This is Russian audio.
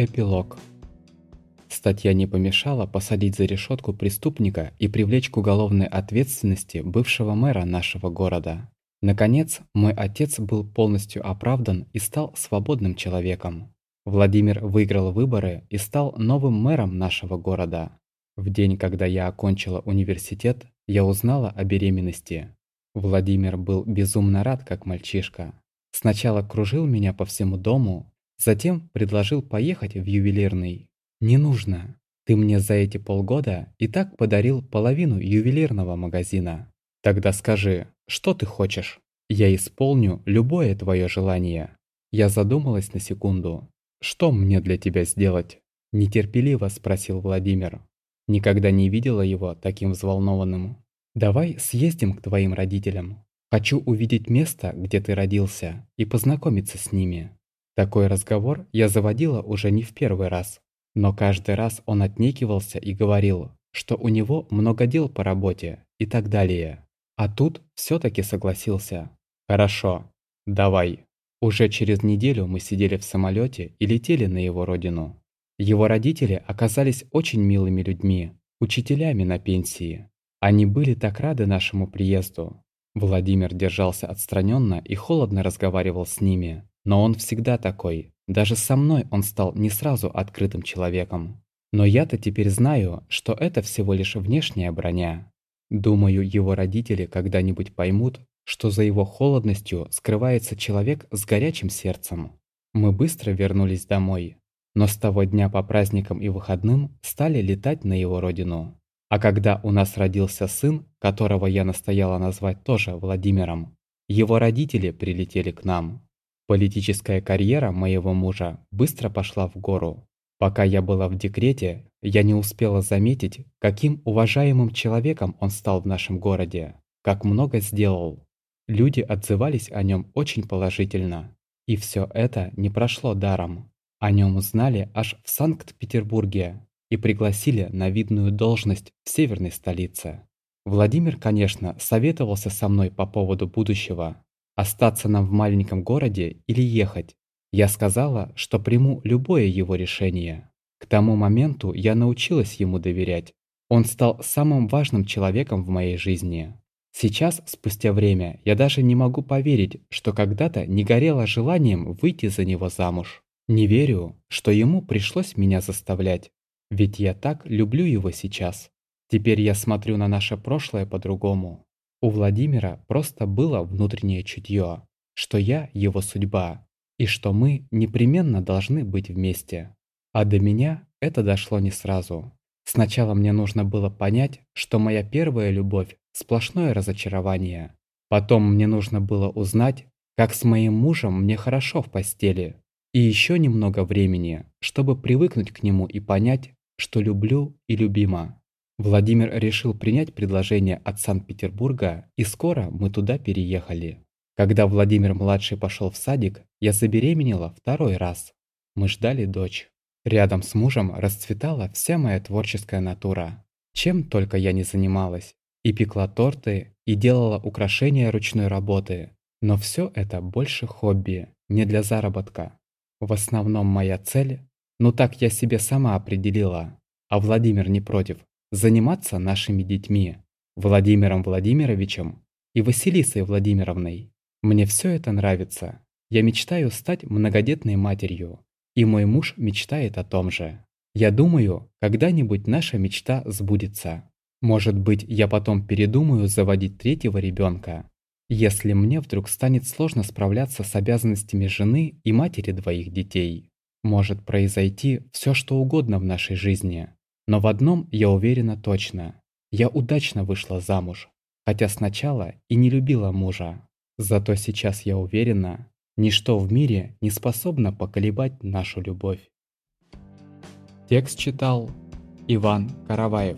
Эпилог Статья не помешала посадить за решетку преступника и привлечь к уголовной ответственности бывшего мэра нашего города. Наконец, мой отец был полностью оправдан и стал свободным человеком. Владимир выиграл выборы и стал новым мэром нашего города. В день, когда я окончила университет, я узнала о беременности. Владимир был безумно рад, как мальчишка. Сначала кружил меня по всему дому, затем предложил поехать в ювелирный. «Не нужно. Ты мне за эти полгода и так подарил половину ювелирного магазина. Тогда скажи, что ты хочешь? Я исполню любое твое желание». Я задумалась на секунду. «Что мне для тебя сделать?» Нетерпеливо спросил Владимир. Никогда не видела его таким взволнованным. «Давай съездим к твоим родителям. Хочу увидеть место, где ты родился, и познакомиться с ними». Такой разговор я заводила уже не в первый раз. Но каждый раз он отнекивался и говорил, что у него много дел по работе и так далее. А тут все таки согласился. «Хорошо, давай». Уже через неделю мы сидели в самолете и летели на его родину. Его родители оказались очень милыми людьми, учителями на пенсии. Они были так рады нашему приезду. Владимир держался отстраненно и холодно разговаривал с ними. Но он всегда такой. Даже со мной он стал не сразу открытым человеком. Но я-то теперь знаю, что это всего лишь внешняя броня. Думаю, его родители когда-нибудь поймут, что за его холодностью скрывается человек с горячим сердцем. Мы быстро вернулись домой, но с того дня по праздникам и выходным стали летать на его родину. А когда у нас родился сын, которого я настояла назвать тоже Владимиром, его родители прилетели к нам. Политическая карьера моего мужа быстро пошла в гору. Пока я была в декрете, я не успела заметить, каким уважаемым человеком он стал в нашем городе, как много сделал. Люди отзывались о нем очень положительно. И все это не прошло даром. О нем узнали аж в Санкт-Петербурге и пригласили на видную должность в северной столице. Владимир, конечно, советовался со мной по поводу будущего. Остаться нам в маленьком городе или ехать. Я сказала, что приму любое его решение. К тому моменту я научилась ему доверять. Он стал самым важным человеком в моей жизни. Сейчас, спустя время, я даже не могу поверить, что когда-то не горело желанием выйти за него замуж. Не верю, что ему пришлось меня заставлять, ведь я так люблю его сейчас. Теперь я смотрю на наше прошлое по-другому. У Владимира просто было внутреннее чутье, что я его судьба, и что мы непременно должны быть вместе. А до меня это дошло не сразу. Сначала мне нужно было понять, что моя первая любовь – сплошное разочарование. Потом мне нужно было узнать, как с моим мужем мне хорошо в постели. И еще немного времени, чтобы привыкнуть к нему и понять, что люблю и любима. Владимир решил принять предложение от Санкт-Петербурга, и скоро мы туда переехали. Когда Владимир-младший пошел в садик, я забеременела второй раз. Мы ждали дочь. Рядом с мужем расцветала вся моя творческая натура. Чем только я не занималась. И пекла торты, и делала украшения ручной работы. Но все это больше хобби, не для заработка. В основном моя цель, ну так я себе сама определила, а Владимир не против, заниматься нашими детьми, Владимиром Владимировичем и Василисой Владимировной. Мне все это нравится. Я мечтаю стать многодетной матерью, и мой муж мечтает о том же. Я думаю, когда-нибудь наша мечта сбудется. Может быть, я потом передумаю заводить третьего ребенка, если мне вдруг станет сложно справляться с обязанностями жены и матери двоих детей. Может произойти все, что угодно в нашей жизни. Но в одном я уверена точно. Я удачно вышла замуж, хотя сначала и не любила мужа. Зато сейчас я уверена, Ничто в мире не способно поколебать нашу любовь. Текст читал Иван Караваев.